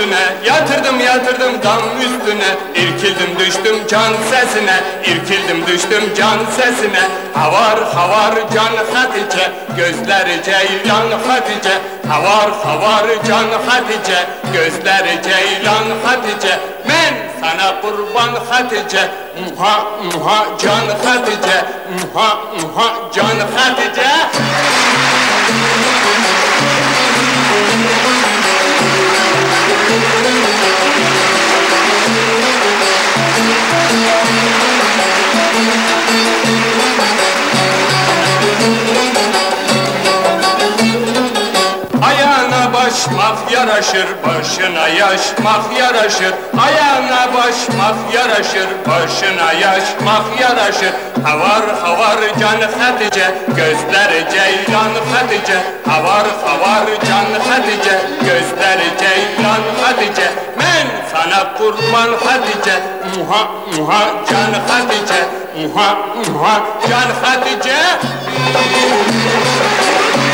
üstüne Yatırdım yatırdım dam üstüne. İrkildim düştüm can sesine İrkildim düştüm can sesine. Havar havar can Hatice Gözleri ceylan Hatice. Havar havar can Hatice Gözleri ceylan Hatice. Men sana kurban Hatice Muha muha can Hatice Muha muha can Hatice Başmak yaraşır, başına yaşmak yaraşır. Ayağına başmak yaraşır, başına yaşmak yaraşır. Havar havar can Hatice, gözleri ceylan Hatice. Havar havar can Hatice, gözleri ceylan Hatice. Men sana kurban Hatice, muha muha can Hatice. Muha muha can Hatice.